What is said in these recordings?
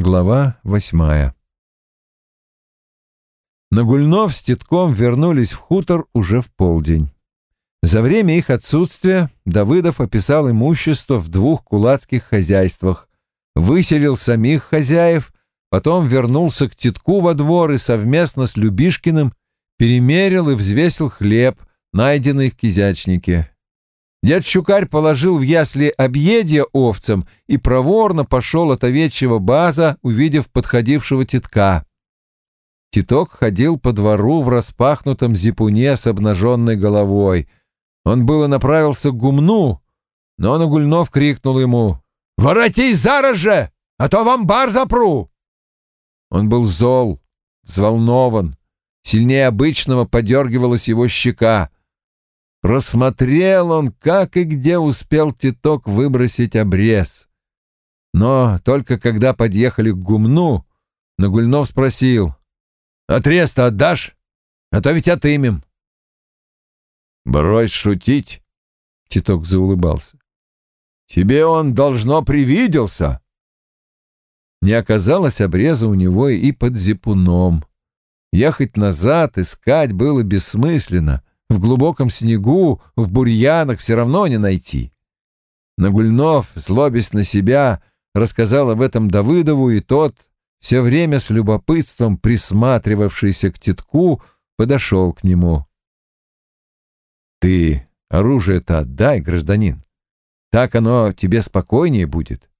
Глава восьмая Нагульнов с Титком вернулись в хутор уже в полдень. За время их отсутствия Давыдов описал имущество в двух кулацких хозяйствах, выселил самих хозяев, потом вернулся к Титку во двор и совместно с Любишкиным перемерил и взвесил хлеб, найденный в кизячнике. Дед Щукарь положил в ясли объедья овцам и проворно пошел от овечьего база, увидев подходившего титка. Титок ходил по двору в распахнутом зипуне с обнаженной головой. Он было направился к гумну, но Нагульнов крикнул ему «Воротись зараз же, а то вам бар запру!» Он был зол, взволнован, сильнее обычного подергивалась его щека — Просмотрел он, как и где успел Титок выбросить обрез. Но только когда подъехали к гумну, Нагульнов спросил, «Отрез-то отдашь? А то ведь отымем». «Брось шутить», — Титок заулыбался. «Тебе он, должно, привиделся». Не оказалось обреза у него и под зипуном. Ехать назад, искать было бессмысленно — в глубоком снегу, в бурьянах все равно не найти. Нагульнов, злобясь на себя, рассказал об этом Давыдову, и тот, все время с любопытством присматривавшийся к титку, подошел к нему. «Ты оружие-то отдай, гражданин. Так оно тебе спокойнее будет».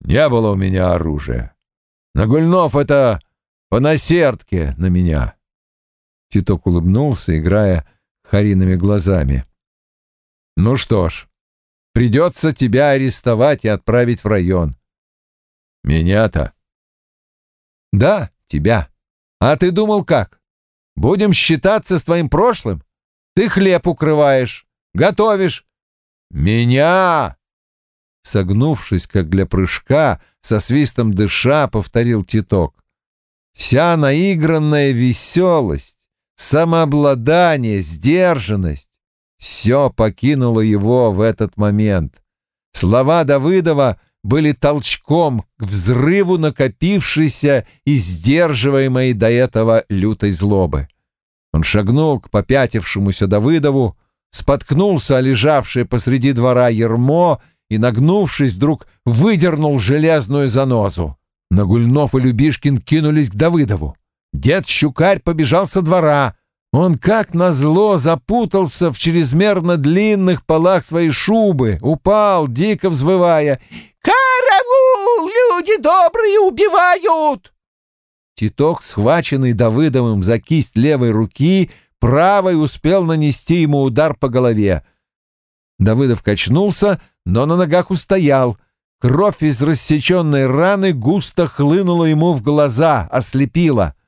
«Не было у меня оружия. Нагульнов — это понасердке на меня. Титок улыбнулся, играя хариными глазами. «Ну что ж, придется тебя арестовать и отправить в район». «Меня-то?» «Да, тебя. А ты думал как? Будем считаться с твоим прошлым? Ты хлеб укрываешь, готовишь». «Меня!» Согнувшись, как для прыжка, со свистом дыша, повторил Титок. Вся наигранная веселость, самообладание, сдержанность — все покинуло его в этот момент. Слова Давыдова были толчком к взрыву накопившейся и сдерживаемой до этого лютой злобы. Он шагнул к попятившемуся Давыдову, споткнулся о лежавшее посреди двора ермо и, нагнувшись, вдруг выдернул железную занозу. Нагульнов и Любишкин кинулись к Давыдову. Дед Щукарь побежал со двора. Он, как назло, запутался в чрезмерно длинных полах своей шубы, упал, дико взвывая. «Караул! Люди добрые убивают!» Титок, схваченный Давыдовым за кисть левой руки, правой успел нанести ему удар по голове. Давыдов качнулся, но на ногах устоял. Кровь из рассеченной раны густо хлынула ему в глаза, ослепила —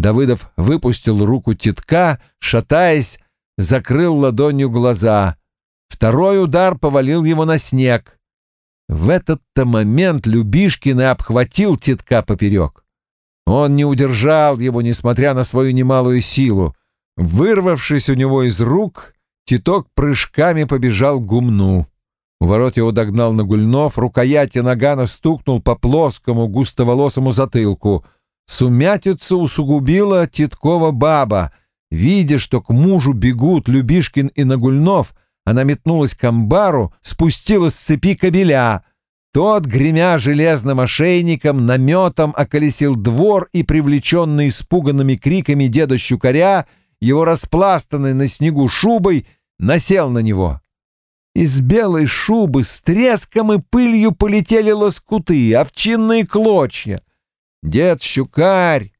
Давыдов выпустил руку титка, шатаясь, закрыл ладонью глаза. Второй удар повалил его на снег. В этот-то момент Любишкин и обхватил титка поперек. Он не удержал его, несмотря на свою немалую силу. Вырвавшись у него из рук, Титок прыжками побежал к гумну. У ворот его догнал Нагульнов, рукояти нагана стукнул по плоскому густоволосому затылку — Сумятицу усугубила Титкова баба. Видя, что к мужу бегут Любишкин и Нагульнов, она метнулась к амбару, спустила с цепи кобеля. Тот, гремя железным ошейником, наметом околесил двор и, привлеченный испуганными криками деда Щукаря, его распластанной на снегу шубой, насел на него. Из белой шубы с треском и пылью полетели лоскуты, овчинные клочья. Дед Щукарь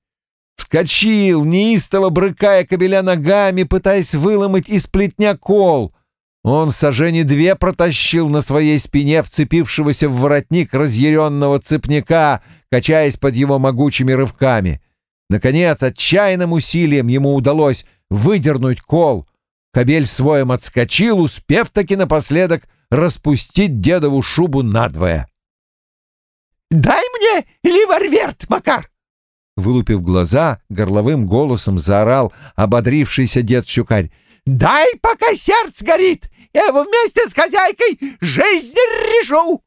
вскочил, неистово брыкая кобеля ногами, пытаясь выломать из плетня кол. Он сожжение две протащил на своей спине вцепившегося в воротник разъяренного цепняка, качаясь под его могучими рывками. Наконец, отчаянным усилием ему удалось выдернуть кол. Кобель своим отскочил, успев таки напоследок распустить дедову шубу надвое. «Дай мне ливерверт, Макар!» Вылупив глаза, горловым голосом заорал ободрившийся дед Щукарь. «Дай, пока сердце горит! Я его вместе с хозяйкой жизнь решу!»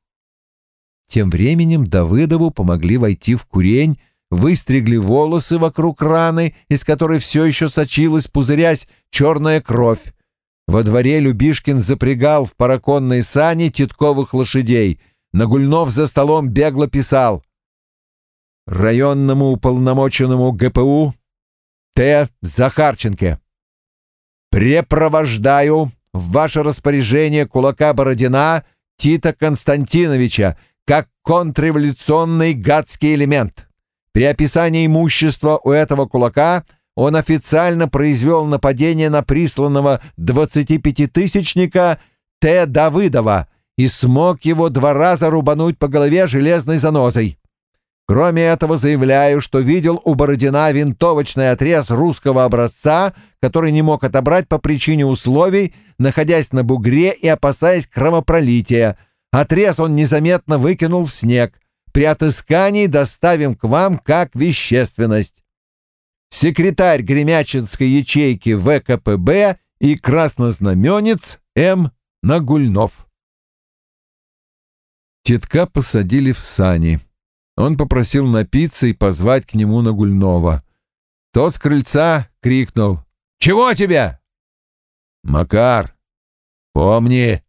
Тем временем Давыдову помогли войти в курень, выстригли волосы вокруг раны, из которой все еще сочилась, пузырясь, черная кровь. Во дворе Любишкин запрягал в параконные сани титковых лошадей. Нагульнов за столом бегло писал. Районному уполномоченному ГПУ Т. Захарченке. Препровождаю в ваше распоряжение кулака Бородина Тита Константиновича как контрреволюционный гадский элемент. При описании имущества у этого кулака он официально произвел нападение на присланного 25-тысячника Т. Давыдова и смог его два раза рубануть по голове железной занозой. Кроме этого, заявляю, что видел у Бородина винтовочный отрез русского образца, который не мог отобрать по причине условий, находясь на бугре и опасаясь кровопролития. Отрез он незаметно выкинул в снег. При отыскании доставим к вам как вещественность. Секретарь Гремячинской ячейки ВКПБ и краснознаменец М. Нагульнов. Титка посадили в сани. Он попросил напиться и позвать к нему Нагульнова. Тот с крыльца крикнул. «Чего тебе?» «Макар, помни!»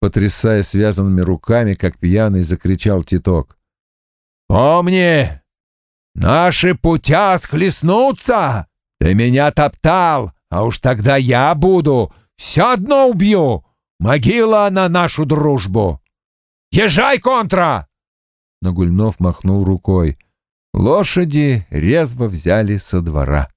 Потрясая связанными руками, как пьяный, закричал Титок. «Помни! Наши путя схлестнутся! Ты меня топтал, а уж тогда я буду, все одно убью! Могила на нашу дружбу! Езжай, контра!» но Гульнов махнул рукой. Лошади резво взяли со двора.